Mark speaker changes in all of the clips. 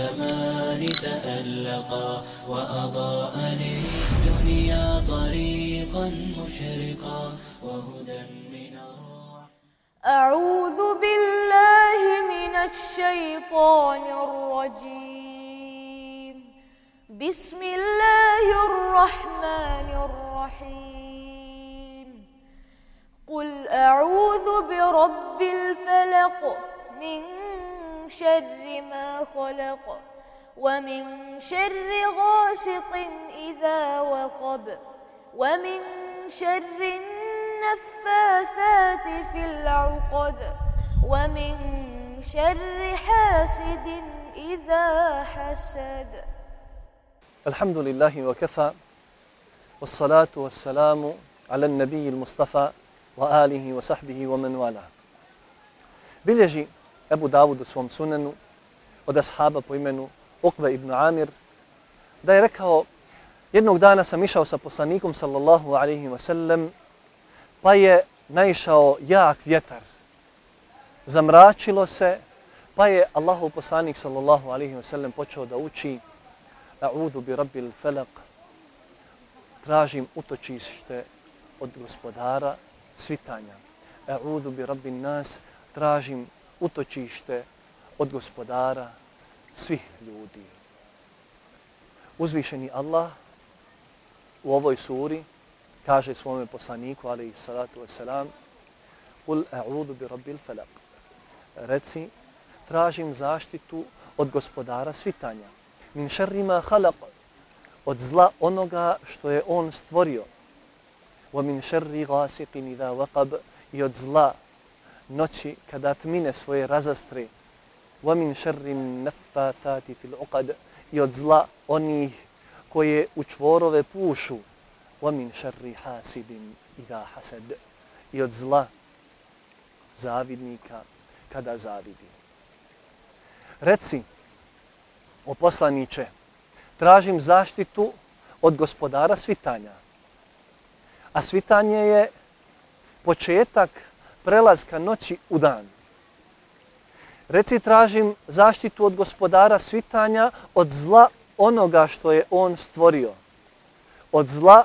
Speaker 1: الزمان تألقا وأضاء للدنيا طريقا مشرقا وهدى من الرحمن.
Speaker 2: أعوذ بالله من الشيطان الرجيم. بسم الله الرحمن الرحيم. قل أعوذ برب الفلق من شر ما خلق ومن شر غاسق إذا وقب ومن شر النفاثات في العقد ومن شر حاسد إذا حسد.
Speaker 3: الحمد لله وكفى والصلاة والسلام على النبي المصطفى وآله وصحبه ومن والاه. Bilježi Ebu Davud u svom sunenu od ashaba po imenu Ukbe ibn Amir da je rekao jednog dana sam išao sa poslanikom sallallahu alaihi wa sallam pa je naišao jak vjetar. Zamračilo se pa je Allahu poslanik sallallahu alaihi wa sallam počeo da uči A'udhu bi rabbil falaq tražim utočište od gospodara svitanja. A'udhu bi rabbin nas tražim utočište od gospodara svih ljudi. Uzvišeni Allah u ovoj suri kaže svome poslaniku, ali i salatu wasalam, Kul a'udhu bi rabbil falaq. Reci, tražim zaštitu od gospodara svitanja. Min šerrima ma khalaq. Od zla onoga što je on stvorio. Wa min šerri gasiqin idha waqab. I od zla noći kada tmine svoje razastre. Wa min šarri فِي fil. I od zla onih koje u čvorove pušu. Wa min حَاسِدٍ hasidin idha hasad. I od zla zavidnika kada zavidi. Reci, o poslaniće, tražim zaštitu od gospodara svitanja. A svitanje je početak prelazka noći u dan. Reci, tražim zaštitu od gospodara svitanja od zla onoga što je on stvorio. Od zla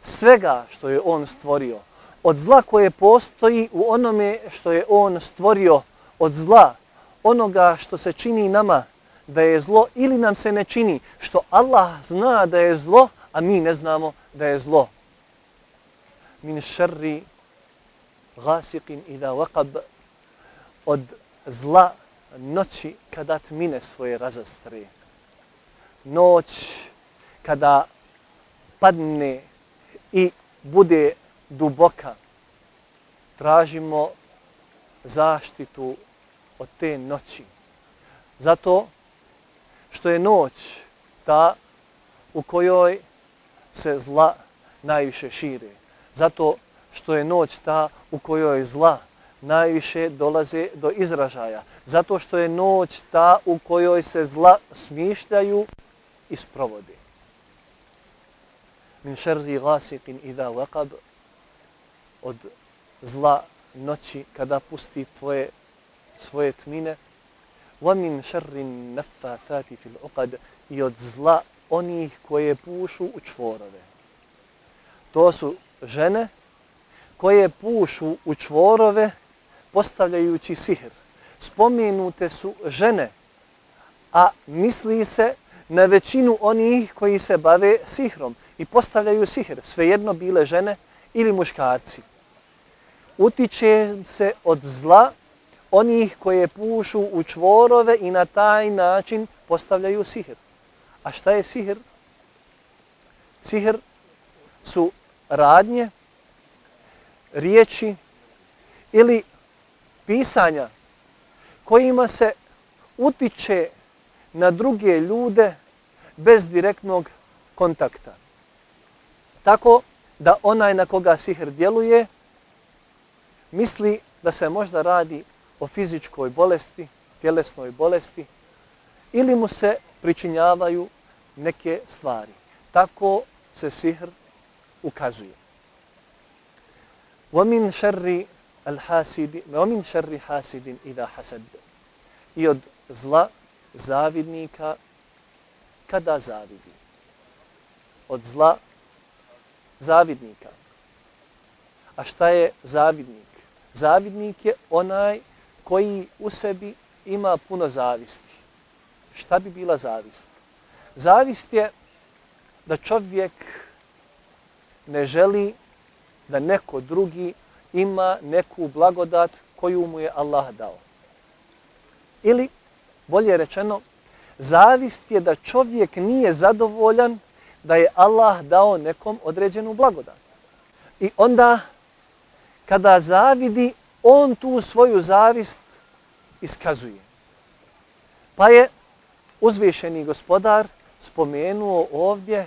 Speaker 3: svega što je on stvorio. Od zla koje postoji u onome što je on stvorio. Od zla onoga što se čini nama da je zlo ili nam se ne čini, što Allah zna da je zlo, a mi ne znamo da je zlo. Min šerri gasiqin idha waqab od zla noći kada tmine svoje razastre. Noć kada padne i bude duboka, tražimo zaštitu od te noći. Zato što je noć ta u kojoj se zla najviše šire. Zato što je noć ta u kojoj zla najviše dolaze do izražaja. Zato što je noć ta u kojoj se zla smišljaju i sprovodi. Min šerri gasikin idha vakab od zla noći kada pusti tvoje svoje tmine wa min šerri nefafati fil uqad i od zla onih koje pušu u čvorove. To su žene koje pušu u čvorove postavljajući sihr. Spomenute su žene, a misli se na većinu onih koji se bave sihrom i postavljaju sihr, svejedno bile žene ili muškarci. Utiče se od zla onih koje pušu u čvorove i na taj način postavljaju sihr. A šta je sihr? Sihr su radnje, riječi ili pisanja kojima se utiče na druge ljude bez direktnog kontakta. Tako da onaj na koga sihr djeluje misli da se možda radi o fizičkoj bolesti, tjelesnoj bolesti, ili mu se pričinjavaju neke stvari. Tako se sihr ukazuje. وَمِنْ شَرِّ الْحَاسِدِ وَمِنْ شَرِّ حَاسِدٍ إِذَا حَسَدْ I od zla zavidnika kada zavidi. Od zla zavidnika. A šta je zavidnik? Zavidnik je onaj koji u sebi ima puno zavisti. Šta bi bila zavist? Zavist je da čovjek ne želi da neko drugi ima neku blagodat koju mu je Allah dao. Ili, bolje rečeno, zavist je da čovjek nije zadovoljan da je Allah dao nekom određenu blagodat. I onda, kada zavidi, on tu svoju zavist iskazuje. Pa je uzvišeni gospodar spomenuo ovdje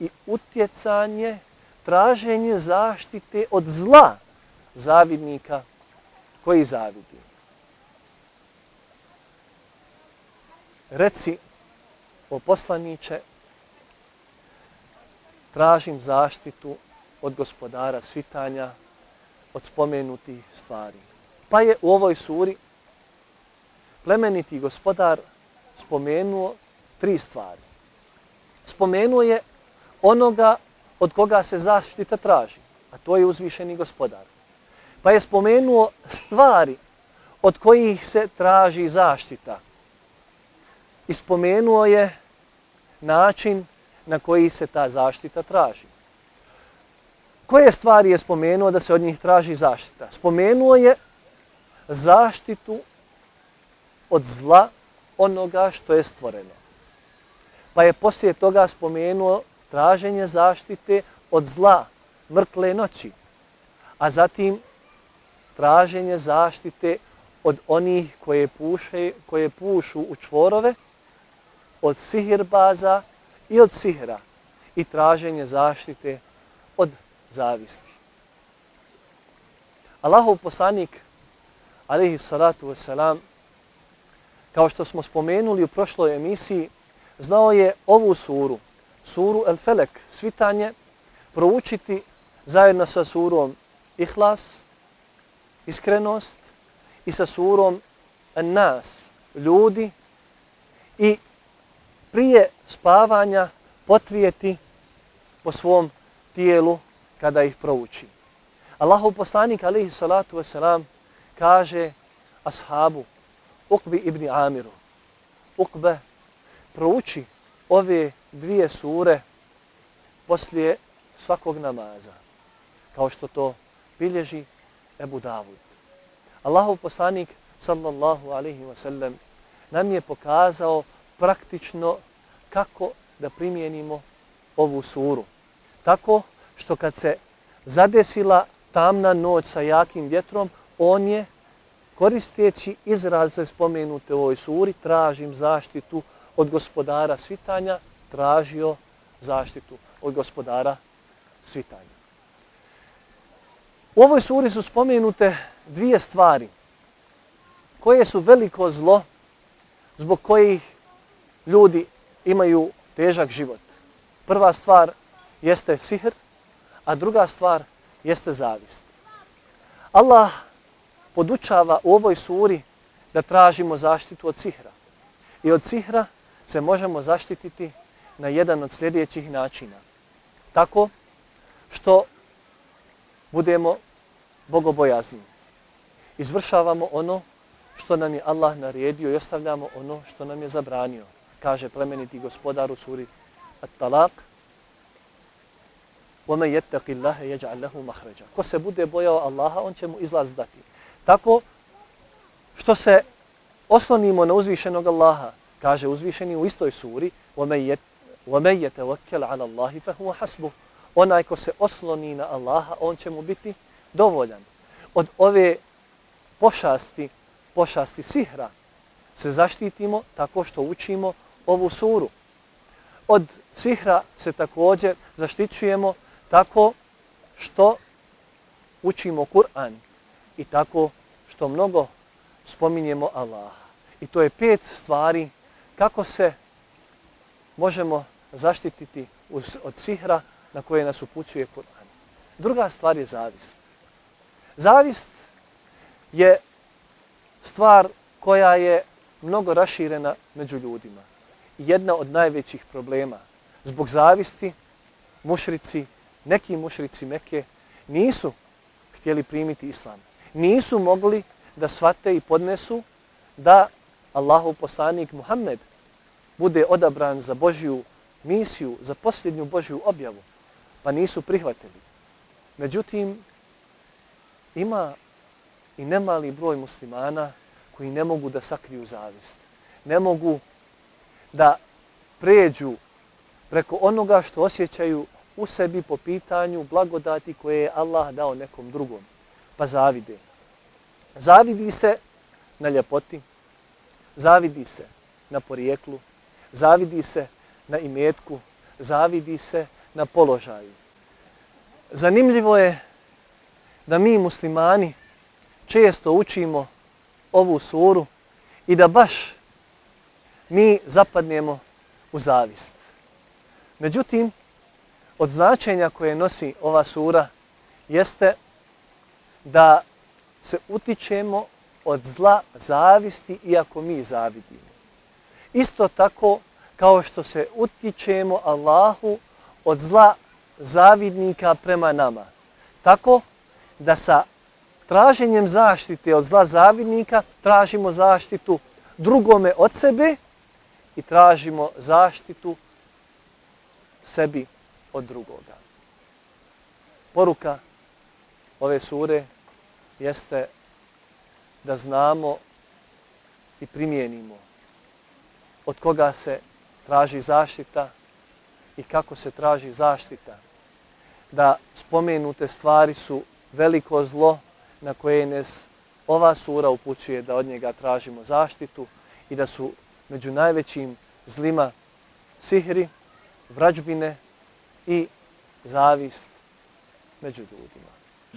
Speaker 3: i utjecanje, traženje zaštite od zla zavidnika koji zavidi. Reci o poslaniće, tražim zaštitu od gospodara svitanja, od spomenutih stvari. Pa je u ovoj suri plemeniti gospodar spomenuo tri stvari. Spomenuo je onoga od koga se zaštita traži, a to je uzvišeni gospodar. Pa je spomenuo stvari od kojih se traži zaštita. I spomenuo je način na koji se ta zaštita traži. Koje stvari je spomenuo da se od njih traži zaštita? Spomenuo je zaštitu od zla onoga što je stvoreno. Pa je poslije toga spomenuo traženje zaštite od zla, mrkle noći, a zatim traženje zaštite od onih koje, puše, koje pušu u čvorove, od sihirbaza i od sihra i traženje zaštite od zavisti. Allahov poslanik, alihi salatu wasalam, kao što smo spomenuli u prošloj emisiji, znao je ovu suru, suru El Felek, svitanje, proučiti zajedno sa surom Ihlas, iskrenost, i sa surom Nas, ljudi, i prije spavanja potrijeti po svom tijelu kada ih prouči. Allahov poslanik alaihi salatu wasalam kaže ashabu Uqbi ibn Amiru Uqbe prouči ove dvije sure poslije svakog namaza kao što to bilježi Ebu Davud. Allahov poslanik sallallahu alaihi wa sallam nam je pokazao praktično kako da primijenimo ovu suru. Tako što kad se zadesila tamna noć sa jakim vjetrom, on je koristeći izraze spomenute u ovoj suri, tražim zaštitu od gospodara svitanja, tražio zaštitu od gospodara svitanja. U ovoj suri su spomenute dvije stvari koje su veliko zlo zbog kojih ljudi imaju težak život. Prva stvar jeste sihr, a druga stvar jeste zavist. Allah podučava u ovoj suri da tražimo zaštitu od sihra. I od sihra se možemo zaštititi na jedan od sljedećih načina. Tako što budemo bogobojazni. Izvršavamo ono što nam je Allah naredio i ostavljamo ono što nam je zabranio. Kaže plemeniti gospodar u suri At-Talaq وَمَنْ يَتَّقِ اللَّهَ يَجْعَلْ لَهُ مَحْرَجًا Ko se bude bojao Allaha, on će mu izlaz dati. Tako što se oslonimo na uzvišenog Allaha, kaže uzvišeni u istoj suri وَمَنْ يَتَوَكَّلْ عَلَى اللَّهِ فَهُوَ حَسْبُهُ Onaj ko se osloni na Allaha, on će mu biti dovoljan. Od ove pošasti, pošasti sihra, se zaštitimo tako što učimo ovu suru. Od sihra se također zaštićujemo tako što učimo Kur'an i tako što mnogo spominjemo Allaha. I to je pet stvari kako se možemo zaštititi od sihra na koje nas upućuje Kur'an. Druga stvar je zavist. Zavist je stvar koja je mnogo raširena među ljudima. Jedna od najvećih problema. Zbog zavisti mušrici, neki mušrici Mekke nisu htjeli primiti islam. Nisu mogli da svate i podnesu da Allahov poslanik Muhammed bude odabran za Božju misiju, za posljednju Božju objavu, pa nisu prihvatili. Međutim, ima i nemali broj muslimana koji ne mogu da sakriju zavist. Ne mogu da pređu preko onoga što osjećaju u sebi po pitanju blagodati koje je Allah dao nekom drugom. Pa zavide. Zavidi se na ljepoti, zavidi se na porijeklu, zavidi se na imetku, zavidi se na položaju. Zanimljivo je da mi muslimani često učimo ovu suru i da baš mi zapadnemo u zavist. Međutim, od značenja koje nosi ova sura jeste da se utičemo od zla zavisti iako mi zavidimo. Isto tako kao što se utičemo Allahu od zla zavidnika prema nama. Tako da sa traženjem zaštite od zla zavidnika tražimo zaštitu drugome od sebe i tražimo zaštitu sebi od drugoga. Poruka ove sure jeste da znamo i primijenimo od koga se traži zaštita i kako se traži zaštita. Da spomenute stvari su veliko zlo na koje nas ova sura upućuje da od njega tražimo zaštitu i da su među najvećim zlima sihri, vrađbine i zavist među ljudima.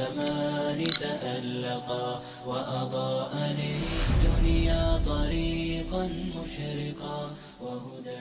Speaker 1: الزمان تألقا وأضاء للدنيا طريقا مشرقا وهدى